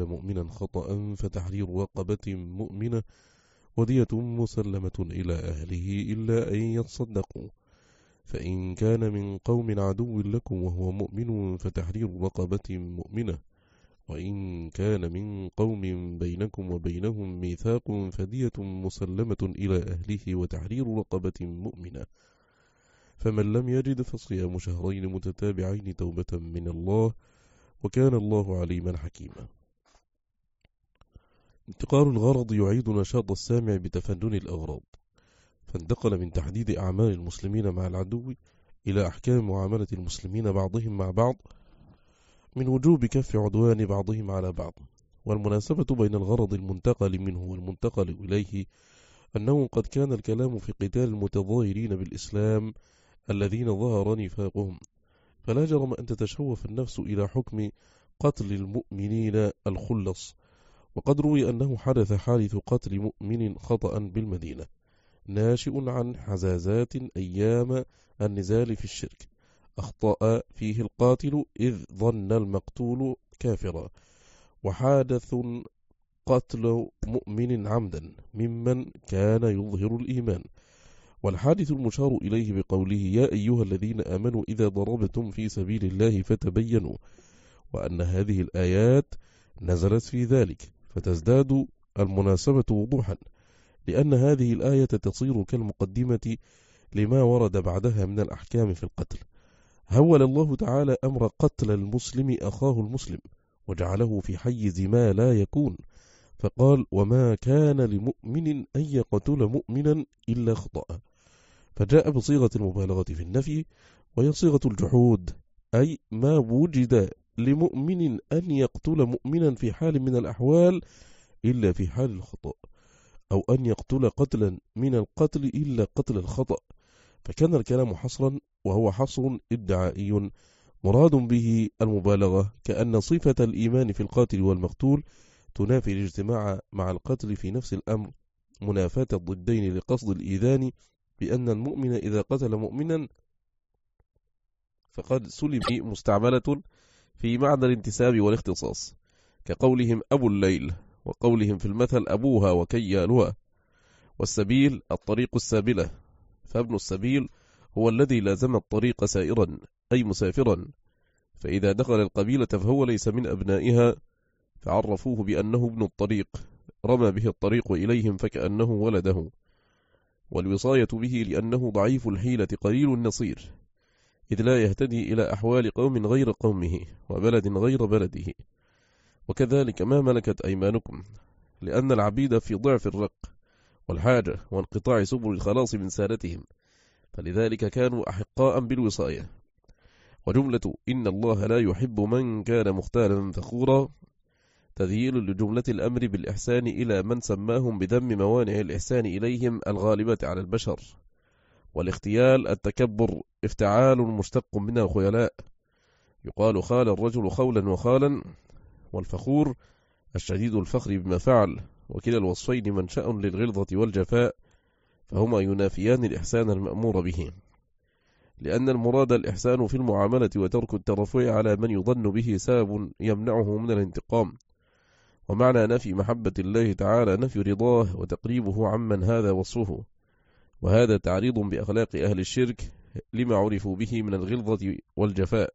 قتل مؤمنا خطأ فتحرير رقبة مؤمنة ودية مسلمة إلى أهله إلا أن يتصدقوا. فإن كان من قوم عدو لكم وهو مؤمن فتحرير رقبة مؤمنة. وإن كان من قوم بينكم وبينهم ميثاق فدية مسلمة إلى أهله وتحرير رقبة مؤمنة. فمن لم يجد فصيام شهرين متتابعين توبة من الله وكان الله عليما حكيما. انتقال الغرض يعيد نشاط السامع بتفنن الأغراض فانتقل من تحديد أعمال المسلمين مع العدو إلى أحكام معاملة المسلمين بعضهم مع بعض من وجوب كف عدوان بعضهم على بعض. والمناسبة بين الغرض المنتقل منه والمنتقل إليه أنه قد كان الكلام في قتال المتظاهرين بالإسلام الذين ظهر نفاقهم. فلا جرم أن تتشوف النفس إلى حكم قتل المؤمنين الخلص وقد روي أنه حدث حادث قتل مؤمن خطأ بالمدينة ناشئ عن حزازات أيام النزال في الشرك أخطأ فيه القاتل إذ ظن المقتول كافرا وحادث قتل مؤمن عمدا ممن كان يظهر الإيمان. والحادث المشار إليه بقوله يا أيها الذين آمنوا إذا ضربتم في سبيل الله فتبينوا وأن هذه الآيات نزلت في ذلك. فتزداد المناسبة وضوحا لأن هذه الآية تصير كالمقدمة لما ورد بعدها من الأحكام في القتل. هول الله تعالى أمر قتل المسلم أخاه المسلم وجعله في حيز ما لا يكون فقال وما كان لمؤمن أن يقتل مؤمنا إلا خطأ فجاء بصيغة المبالغة في النفي وهي صيغة الجحود أي ما وجد لمؤمن أن يقتل مؤمنا في حال من الأحوال إلا في حال الخطأ أو أن يقتل قتلا من القتل إلا قتل الخطأ. فكان الكلام حصرا وهو حصر ادعائي مراد به المبالغة كأن صفة الإيمان في القاتل والمقتول تنافي الاجتماع مع القتل في نفس الأمر منافاة الضدين لقصد الإيذان بأن المؤمن إذا قتل مؤمنا فقد سلم مستعملة في معنى الانتساب والاختصاص كقولهم أبو الليل وقولهم في المثل أبوها وكيالها. والسبيل الطريق السابلة فابن السبيل هو الذي لازم الطريق سائرا أي مسافرا. فإذا دخل القبيلة فهو ليس من أبنائها فعرفوه بأنه ابن الطريق رمى به الطريق إليهم فكأنه ولده. والوصاية به لأنه ضعيف الحيلة قليل النصير. إذ لا يهتدي إلى أحوال قوم غير قومه وبلد غير بلده. وكذلك ما ملكت أيمانكم لأن العبيد في ضعف الرق والحاجة وانقطاع سبل الخلاص من سادتهم فلذلك كانوا أحقاء بالوصاية وجملة إن الله لا يحب من كان مختالا فخورا تذييل لجملة الأمر بالإحسان إلى من سماهم بذم موانع الإحسان إليهم الغالبة على البشر. والاختيال التكبر افتعال مشتق من الخيلاء يقال خال الرجل خولا وخالا والفخور الشديد الفخر بما فعل وكلا الوصفين منشأ للغلظة والجفاء فهما ينافيان الإحسان المأمور به. لأن المراد الإحسان في المعاملة وترك الترفع على من يظن به سبب يمنعه من الانتقام. ومعنى نفي محبة الله تعالى نفي رضاه وتقريبه عمن هذا وصفه. وهذا تعريض بأخلاق أهل الشرك لما عرفوا به من الغلظة والجفاء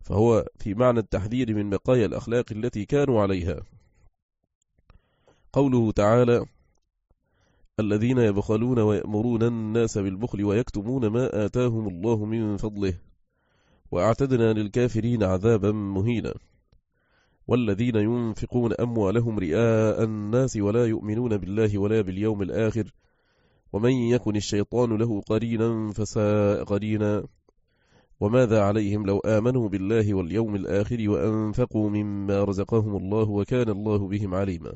فهو في معنى التحذير من بقايا الأخلاق التي كانوا عليها. قوله تعالى الذين يبخلون ويأمرون الناس بالبخل ويكتمون ما آتاهم الله من فضله وأعتدنا للكافرين عذابا مهينا. والذين ينفقون أموالهم رئاء الناس ولا يؤمنون بالله ولا باليوم الآخر ومن يكن الشيطان له قرينا فساء قرينا. وماذا عليهم لو آمنوا بالله واليوم الآخر وأنفقوا مما رزقهم الله وكان الله بهم عليما.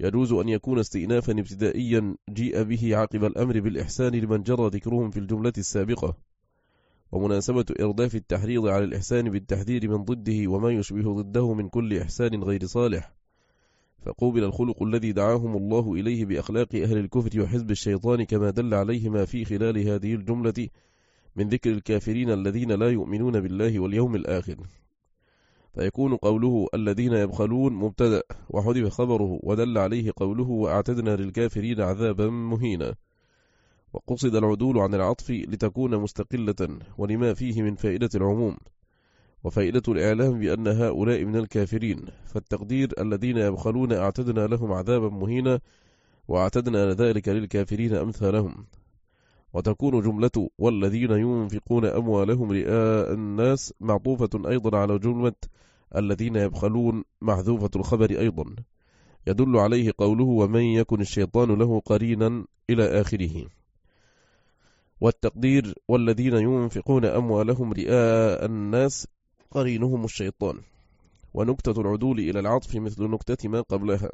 يجوز أن يكون استئنافا ابتدائيا جيء به عقب الأمر بالإحسان لمن جرى ذكرهم في الجملة السابقة. ومناسبة إرداف التحريض على الإحسان بالتحذير من ضده وما يشبه ضده من كل إحسان غير صالح. فقوبل الخلق الذي دعاهم الله إليه بأخلاق أهل الكفر وحزب الشيطان كما دل عليه ما في خلال هذه الجملة من ذكر الكافرين الذين لا يؤمنون بالله واليوم الآخر. فيكون قوله الذين يبخلون مبتدأ وحذف خبره ودل عليه قوله وأعتدنا للكافرين عذابا مهينا. وقصد العدول عن العطف لتكون مستقلة ولما فيه من فائدة العموم. وفائدة الإعلام بأن هؤلاء من الكافرين فالتقدير الذين يبخلون أعتدنا لهم عذابا مهينا وأعتدنا ذلك للكافرين أمثالهم. وتكون جملة والذين ينفقون أموالهم رئاء الناس معطوفة أيضا على جملة الذين يبخلون محذوفة الخبر أيضا. يدل عليه قوله ومن يكن الشيطان له قرينا إلى آخره والتقدير والذين ينفقون أموالهم رئاء الناس قرينهم الشيطان ونكتة العدول إلى العطف مثل نكتة ما قبلها.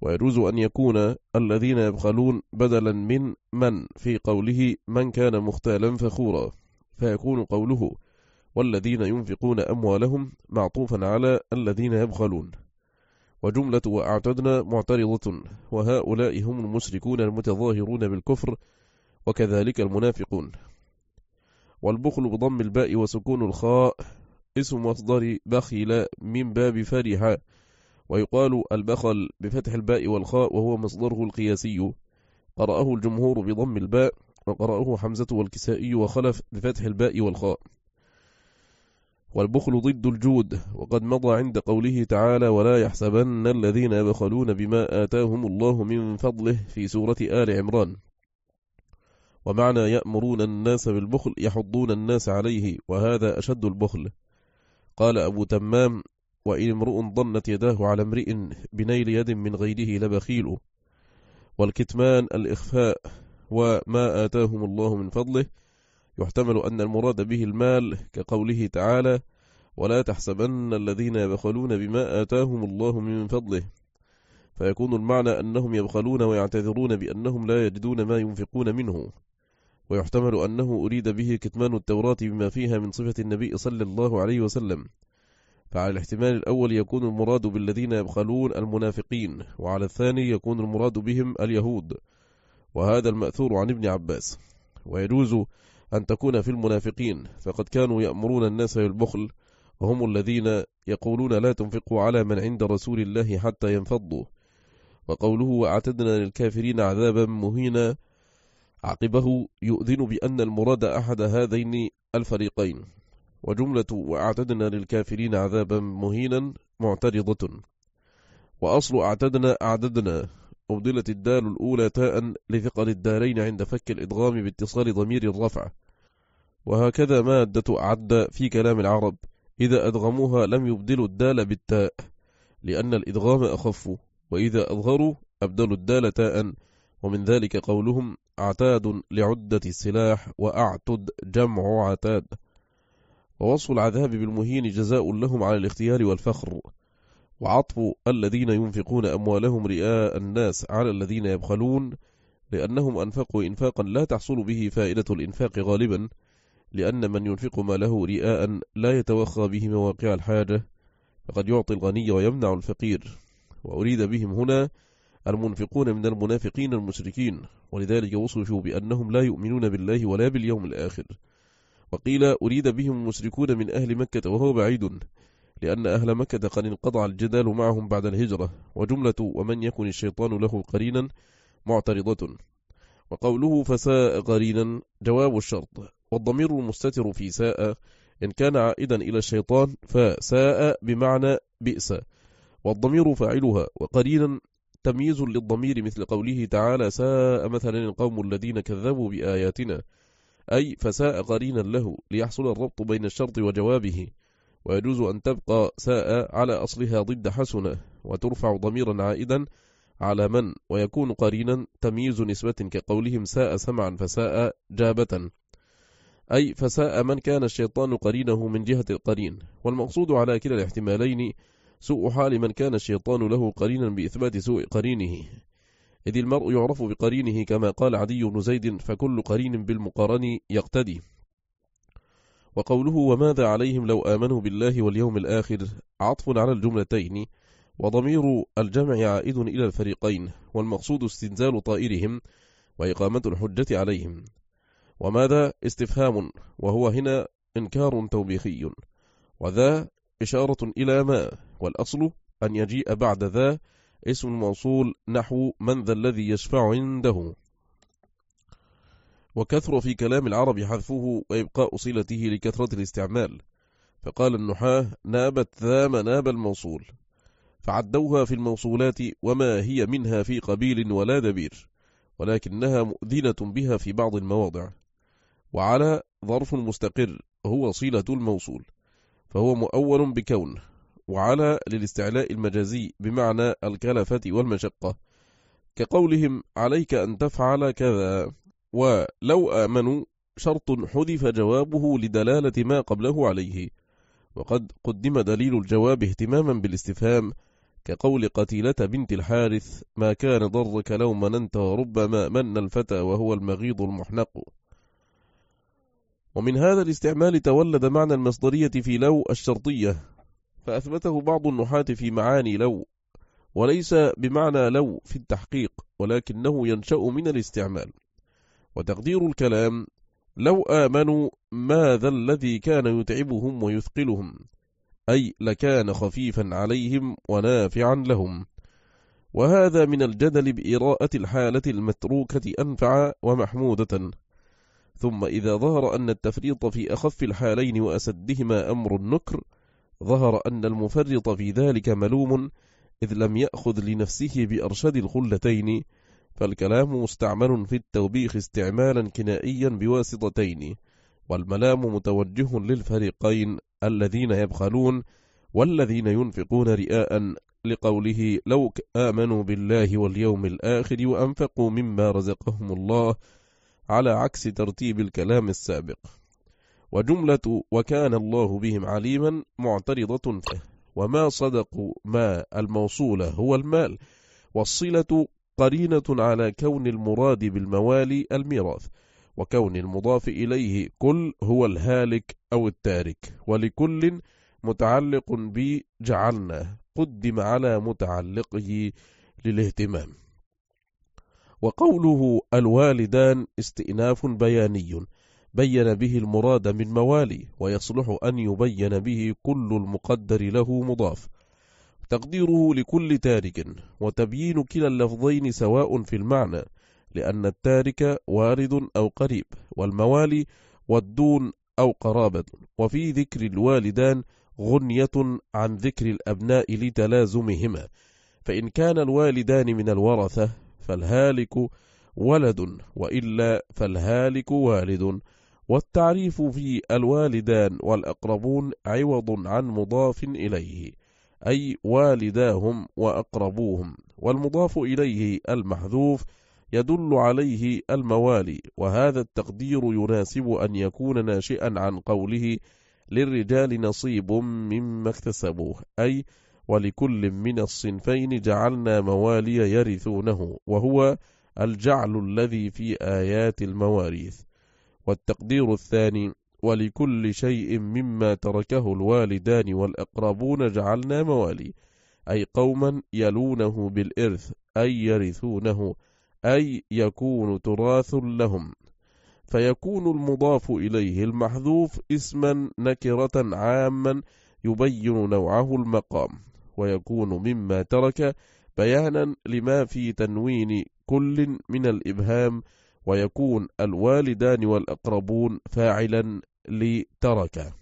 ويجوز أن يكون الذين يبخلون بدلا من من؟ في قوله من كان مختالا فخورا. فيكون قوله والذين ينفقون أموالهم معطوفا على الذين يبخلون. وجملة وأعتدنا معترضة وهؤلاء هم المشركون المتظاهرون بالكفر وكذلك المنافقون. والبخل بضم الباء وسكون الخاء اسم مصدر بخل من باب فرح ويقال البخل بفتح الباء والخاء وهو مصدره القياسي. قرأه الجمهور بضم الباء وقرأه حمزة والكسائي وخلف بفتح الباء والخاء. والبخل ضد الجود وقد مضى عند قوله تعالى ولا يحسبن الذين يبخلون بما آتاهم الله من فضله في سورة آل عمران. ومعنى يأمرون الناس بالبخل يحضون الناس عليه وهذا أشد البخل. قال أبو تمام وإن امرؤ ضنت يداه على امرئ بنيل يد من غيره لبخيل. والكتمان الإخفاء وما آتاهم الله من فضله. يحتمل أن المراد به المال كقوله تعالى ولا تحسبن الذين يبخلون بما آتاهم الله من فضله. فيكون المعنى أنهم يبخلون ويعتذرون بأنهم لا يجدون ما ينفقون منه. ويحتمل أنه أريد به كتمان التوراة بما فيها من صفة النبي صلى الله عليه وسلم. فعلى الاحتمال الأول يكون المراد بالذين يبخلون المنافقين وعلى الثاني يكون المراد بهم اليهود. وهذا المأثور عن ابن عباس. ويجوز أن تكون في المنافقين فقد كانوا يأمرون الناس بالبخل وهم الذين يقولون لا تنفقوا على من عند رسول الله حتى ينفضوا. وقوله وأعتدنا للكافرين عذابا مهينا عقبه يؤذن بأن المراد أحد هذين الفريقين. وجملة وأعتدنا للكافرين عذابا مهينا معترضة. وأصل أعتدنا أعددنا أبدلت الدال الأولى تاء لثقل الدارين عند فك الإدغام باتصال ضمير الرفع. وهكذا مادة أعد في كلام العرب. إذا أدغموها لم يبدلوا الدال بالتاء لأن الإدغام أخف. وإذا أظهروا أبدلوا الدال تاء ومن ذلك قولهم عتاد لعدة السلاح وأعتد جمع عتاد. ووصف العذاب بالمهين جزاء لهم على الاختيار والفخر. وعطف الذين ينفقون أموالهم رئاء الناس على الذين يبخلون لأنهم أنفقوا إنفاقا لا تحصل به فائدة الإنفاق غالبا لأن من ينفق ماله رئاء لا يتوخى به مواقع الحاجة فقد يعطي الغني ويمنع الفقير. وأريد بهم هنا المنفقون من المنافقين المشركين. ولذلك وصفوا بأنهم لا يؤمنون بالله ولا باليوم الآخر. وقيل أريد بهم المشركون من أهل مكة وهو بعيد لأن أهل مكة قد انقضع الجدال معهم بعد الهجرة وجملة ومن يكن الشيطان له قرينا معترضة. وقوله فساء قرينا جواب الشرط. والضمير المستتر في ساء إن كان عائدا إلى الشيطان فساء بمعنى بئس. والضمير فاعلها وقرينا تمييز للضمير مثل قوله تعالى ساء مثلا القوم الذين كذبوا بآياتنا. أي فساء قرينا له ليحصل الربط بين الشرط وجوابه ويجوز أن تبقى ساء على أصلها ضد حسنة وترفع ضميرا عائدا على من ويكون قرينا تمييز نسبة كقولهم ساء سمعا فساء جابة. أي فساء من كان الشيطان قرينه من جهة القرين. والمقصود على كلا الاحتمالين سوء حال من كان الشيطان له قرينا بإثبات سوء قرينه. إذ المرء يعرف بقرينه كما قال عدي بن زيد فكل قرين بالمقارن يقتدي. وقوله وماذا عليهم لو آمنوا بالله واليوم الآخر؟ عطف على الجملتين. وضمير الجمع عائد إلى الفريقين والمقصود استنزال طائرهم وإقامة الحجة عليهم. وماذا؟ استفهام وهو هنا إنكار توبيخي. وذا إشارة إلى ما والأصل أن يجيء بعد ذا اسم الموصول نحو من ذا الذي يشفع عنده. وكثر في كلام العرب حذفه وإبقاء صلته لكثرة الاستعمال. فقال النحاة نابت ذا مناب الموصول. فعدوها في الموصولات وما هي منها في قبيل ولا دبير ولكنها مؤذنة بها في بعض المواضع. وعلى ظرف مستقر هو صلة الموصول. فهو مؤول بكون وعلى للاستعلاء المجازي بمعنى الكلفة والمشقة. كقولهم عليك أن تفعل كذا. ولو آمنوا شرط حذف جوابه لدلالة ما قبله عليه. وقد قدم دليل الجواب اهتماما بالاستفهام كقول قتيلة بنت الحارث ما كان ضرك لو مننت وربما من الفتى وهو المغيض المحنق. ومن هذا الاستعمال تولد معنى المصدرية في لو الشرطية فأثبته بعض النحاة في معاني لو وليس بمعنى لو في التحقيق ولكنه ينشأ من الاستعمال. وتقدير الكلام لو آمنوا ماذا الذي كان يتعبهم ويثقلهم أي لكان خفيفا عليهم ونافعا لهم. وهذا من الجدل بإراءة الحالة المتروكة أنفع ومحمودة. ثم إذا ظهر أن التفريط في أخف الحالين وأسدهما أمر النكر ظهر أن المفرط في ذلك ملوم إذ لم يأخذ لنفسه بأرشد الخلتين فالكلام مستعمل في التوبيخ استعمالا كنائيا بواسطتين والملام متوجه للفريقين الذين يبخلون والذين ينفقون رئاء لقوله لو آمنوا بالله واليوم الآخر وأنفقوا مما رزقهم الله على عكس ترتيب الكلام السابق. وجملة وكان الله بهم عليما معترضة فيه. وما صدقوا ما الموصول هو المال. والصلة قرينة على كون المراد بالموالي الميراث. وكون المضاف إليه كل هو الهالك أو التارك. ولكل متعلق بجعلنا قدم على متعلقه للاهتمام. وقوله الوالدان استئناف بياني بين به المراد من موالي ويصلح أن يبين به كل المقدر له مضاف. تقديره لكل تارك وتبيين كلا اللفظين سواء في المعنى لأن التارك وارد أو قريب والموالي والدون أو قرابة. وفي ذكر الوالدان غنية عن ذكر الأبناء لتلازمهما. فإن كان الوالدان من الورثة فالهالك ولد وإلا فالهالك والد. والتعريف في الوالدان والأقربون عوض عن مضاف إليه أي والداهم وأقربوهم. والمضاف إليه المحذوف يدل عليه الموالي وهذا التقدير يناسب أن يكون ناشئا عن قوله للرجال نصيب مما اكتسبوه أي ولكل من الصنفين جعلنا موالي يرثونه وهو الجعل الذي في آيات المواريث. والتقدير الثاني ولكل شيء مما تركه الوالدان والأقربون جعلنا موالي أي قوما يلونه بالإرث أي يرثونه أي يكون تراث لهم. فيكون المضاف إليه المحذوف اسما نكرة عاما يبين نوعه المقام. ويكون مما ترك بيانا لما في تنوين كل من الإبهام ويكون الوالدان والأقربون فاعلا لترك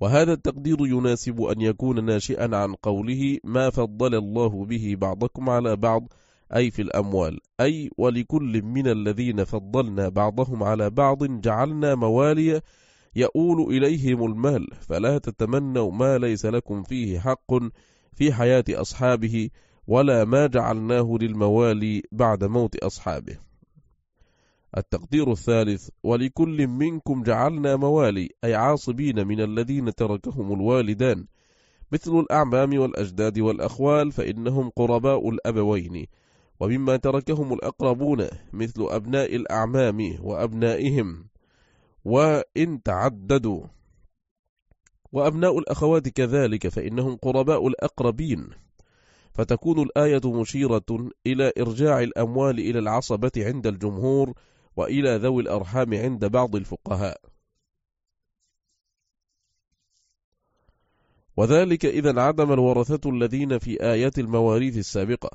وهذا التقدير يناسب أن يكون ناشئا عن قوله ما فضل الله به بعضكم على بعض أي في الأموال. أي ولكل من الذين فضلنا بعضهم على بعض جعلنا موالي يؤول إليهم المال فلا تتمنوا ما ليس لكم فيه حق في حياة أصحابه ولا ما جعلناه للموالي بعد موت أصحابه. التقدير الثالث ولكل منكم جعلنا موالي أي عاصبين من الذين تركهم الوالدان. مثل الأعمام والأجداد والأخوال فإنهم قرباء الأبوين. ومما تركهم الأقربون مثل أبناء الأعمام وأبنائهم. وإن تعددوا. وأبناء الأخوات كذلك فإنهم قرباء الأقربين. فتكون الآية مشيرة إلى إرجاع الأموال إلى العصبة عند الجمهور وإلى ذوي الأرحام عند بعض الفقهاء. وذلك إذا انعدم الورثة الذين في آيات المواريث السابقة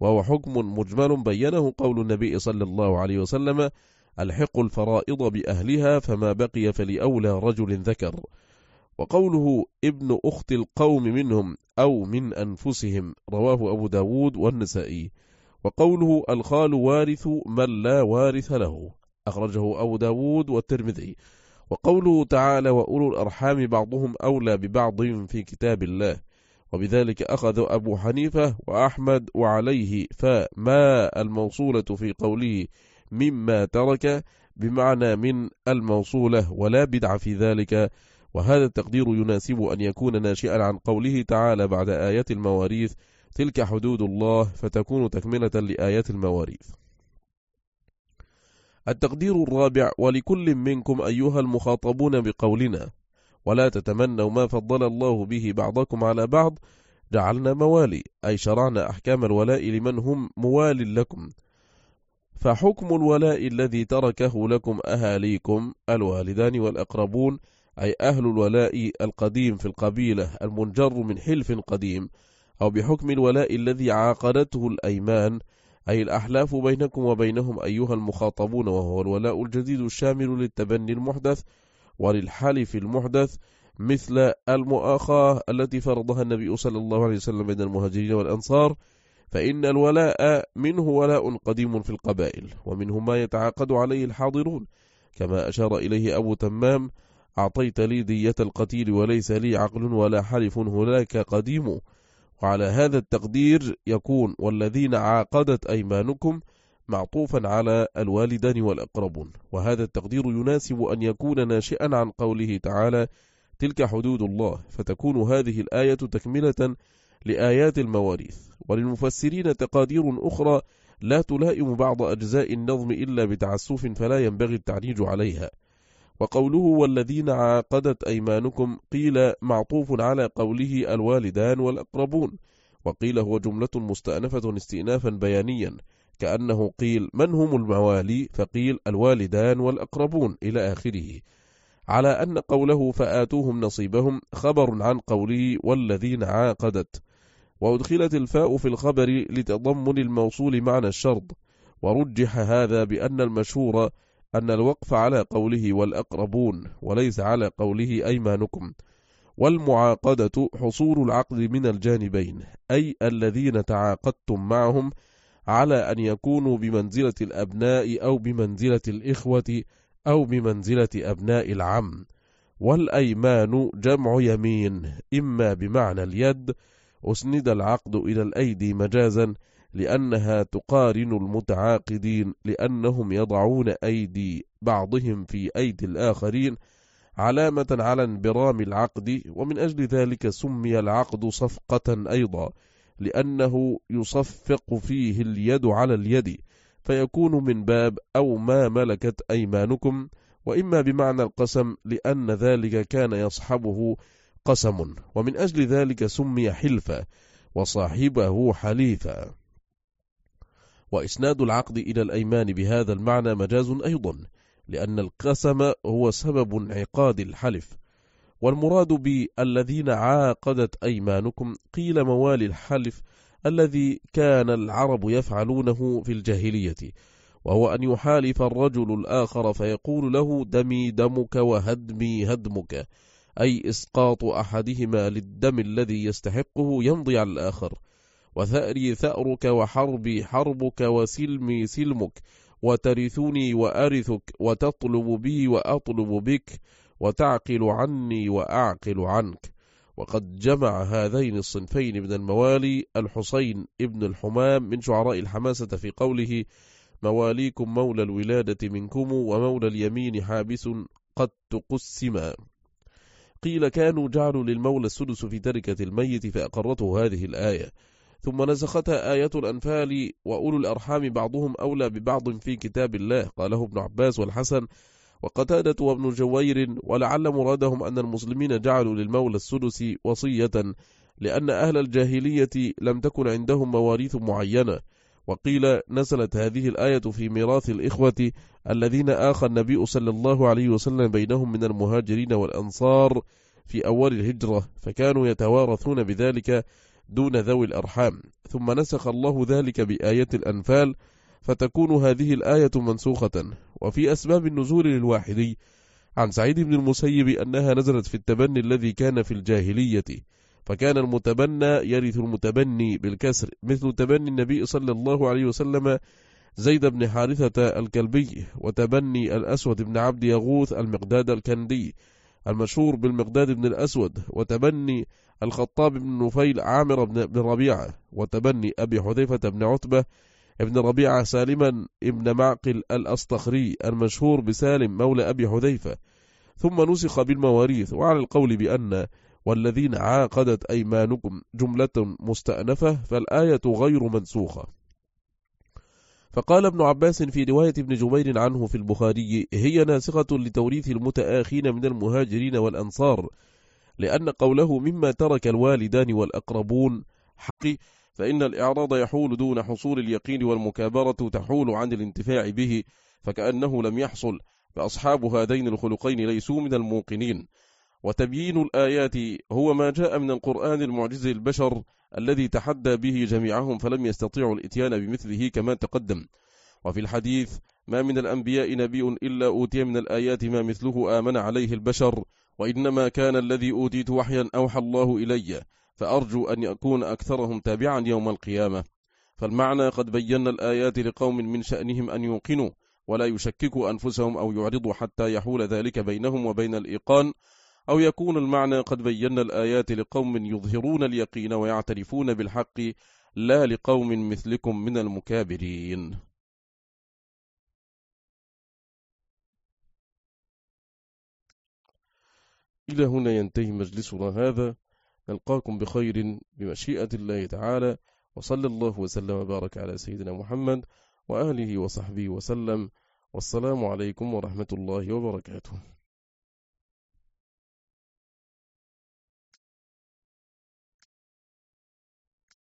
وهو حكم مجمل بينه قول النبي صلى الله عليه وسلم ألحق الفرائض بأهلها فما بقي فلأولى رجل ذكر. وقوله ابن أخت القوم منهم أو من أنفسهم رواه أبو داود والنسائي. وقوله الخال وارث من لا وارث له. أخرجه أبو داود والترمذي. وقوله تعالى وأولو الأرحام بعضهم أولى ببعض في كتاب الله. وبذلك أخذ أبو حنيفة وأحمد وعليه فما الموصولة في قوله مما ترك بمعنى من الموصولة ولا بدع في ذلك. وهذا التقدير يناسب أن يكون ناشئا عن قوله تعالى بعد آيات المواريث تلك حدود الله فتكون تكملة لآيات المواريث. التقدير الرابع ولكل منكم أيها المخاطبون بقولنا ولا تتمنوا ما فضل الله به بعضكم على بعض. جعلنا موالي أي شرعنا أحكام الولاء لمن هم موال لكم. فحكم الولاء الذي تركه لكم أهاليكم الوالدان والأقربون أي أهل الولاء القديم في القبيلة المنجر من حلف قديم أو بحكم الولاء الذي عاقدته الأيمان أي الأحلاف بينكم وبينهم أيها المخاطبون وهو الولاء الجديد الشامل للتبني المحدث وللحلف المحدث مثل المؤاخاة التي فرضها النبي صلى الله عليه وسلم بين المهاجرين والأنصار فإن الولاء منه ولاء قديم في القبائل ومنه ما يتعاقد عليه الحاضرون. كما أشار إليه أبو تمام أعطيت لي دية القتيل وليس لي عقل ولا حلف هناك قديم. وعلى هذا التقدير يكون والذين عاقدت أيمانكم معطوفا على الوالدان والأقربون. وهذا التقدير يناسب أن يكون ناشئا عن قوله تعالى تلك حدود الله. فتكون هذه الآية تكملة لآيات المواريث. وللمفسرين تقادير أخرى لا تلائم بعض أجزاء النظم إلا بتعسف فلا ينبغي التعنيج عليها. وقوله والذين عاقدت أيمانكم قيل معطوف على قوله الوالدان والأقربون. وقيل هو جملة مستأنفة استئنافا بيانيا كأنه قيل من هم الموالي؟ فقيل الوالدان والأقربون إلى آخره. على أن قوله فآتوهم نصيبهم خبر عن قوله والذين عاقدت. وأدخلت الفاء في الخبر لتضمن الموصول معنى الشرط. ورجح هذا بأن المشهور أن الوقف على قوله والأقربون وليس على قوله أيمانكم. والمعاقدة حصول العقد من الجانبين أي الذين تعاقدتم معهم على أن يكونوا بمنزلة الأبناء أو بمنزلة الإخوة أو بمنزلة أبناء العم. والأيمان جمع يمين إما بمعنى اليد أسند العقد إلى الأيدي مجازا لأنها تقارن المتعاقدين لأنهم يضعون أيدي بعضهم في أيدي الآخرين علامة على انبرام العقد ومن أجل ذلك سمي العقد صفقة أيضا لأنه يصفق فيه اليد على اليد فيكون من باب أو ما ملكت أيمانكم وإما بمعنى القسم لأن ذلك كان يصحبه قسم ومن أجل ذلك سمي حلفا وصاحبه حليفا وإسناد العقد إلى الأيمان بهذا المعنى مجاز أيضا لأن القسم هو سبب انعقاد الحلف. والمراد بالذين عاقدت أيمانكم قيل موالي الحلف الذي كان العرب يفعلونه في الجاهلية وهو أن يحالف الرجل الآخر فيقول له دمي دمك وهدمي هدمك. أي إسقاط أحدهما للدم الذي يستحقه يمضي على الآخر. وثأري ثأرك وحربي حربك وسلمي سلمك وترثني وأرثك وتطلب بي وأطلب بك وتعقل عني وأعقل عنك. وقد جمع هذين الصنفين من الموالي الحسين ابن الحمام من شعراء الحماسة في قوله مواليكم مولى الولادة منكم ومولى اليمين حابس قد تقسما قيل كانوا جعلوا للمولى السدس في تركة الميت فأقرته هذه الآية. ثم نسختها آية الأنفال وأولو الأرحام بعضهم أولى ببعض في كتاب الله قاله ابن عباس والحسن وقتادة وابن جوير ولعل مرادهم أن المسلمين جعلوا للمولى السدس وصية لأن أهل الجاهلية لم تكن عندهم مواريث معينة. وقيل نزلت هذه الآية في ميراث الإخوة الذين آخى النبي صلى الله عليه وسلم بينهم من المهاجرين والأنصار في أول الهجرة فكانوا يتوارثون بذلك دون ذوي الأرحام. ثم نسخ الله ذلك بآية الأنفال فتكون هذه الآية منسوخة. وفي أسباب النزول للواحدي عن سعيد بن المسيب أنها نزلت في التبني الذي كان في الجاهلية. فكان المتبنى يرث المتبني بالكسر مثل تبني النبي صلى الله عليه وسلم زيد بن حارثة الكلبي وتبني الأسود بن عبد يغوث المقداد الكندي المشهور بالمقداد بن الأسود وتبني الخطاب بن نفيل عامر بن ربيعة وتبني أبي حذيفة بن عتبة ابن ربيعة سالما ابن معقل الأسطخري المشهور بسالم مولى أبي حذيفة. ثم نسخ بالمواريث وعلى القول بأن والذين عاقدت أيمانكم جملة مستأنفة فالآية غير منسوخة. فقال ابن عباس في رواية ابن جبير عنه في البخاري هي ناسخة لتوريث المتآخين من المهاجرين والأنصار لأن قوله مما ترك الوالدان والأقربون حقي فإن الإعراض يحول دون حصول اليقين والمكابرة تحول عن الانتفاع به فكأنه لم يحصل فأصحاب هذين الخلقين ليسوا من الموقنين. وتبيين الآيات هو ما جاء من القرآن المعجز البشر الذي تحدى به جميعهم فلم يستطيعوا الإتيان بمثله كما تقدم. وفي الحديث ما من الأنبياء نبي إلا أوتي من الآيات ما مثله آمن عليه البشر وإنما كان الذي أوتيت وحيا أوحى الله إلي فأرجو أن يكون أكثرهم تابعا يوم القيامة. فالمعنى قد بينا الآيات لقوم من شأنهم أن يوقنوا ولا يشككوا أنفسهم أو يعرضوا حتى يحول ذلك بينهم وبين الإيقان أو يكون المعنى قد بينا الآيات لقوم يظهرون اليقين ويعترفون بالحق لا لقوم مثلكم من المكابرين. إلى هنا ينتهي مجلسنا هذا. نلقاكم بخير بمشيئة الله تعالى وصلى الله وسلم وبارك على سيدنا محمد وآله وصحبه وسلم. والسلام عليكم ورحمة الله وبركاته.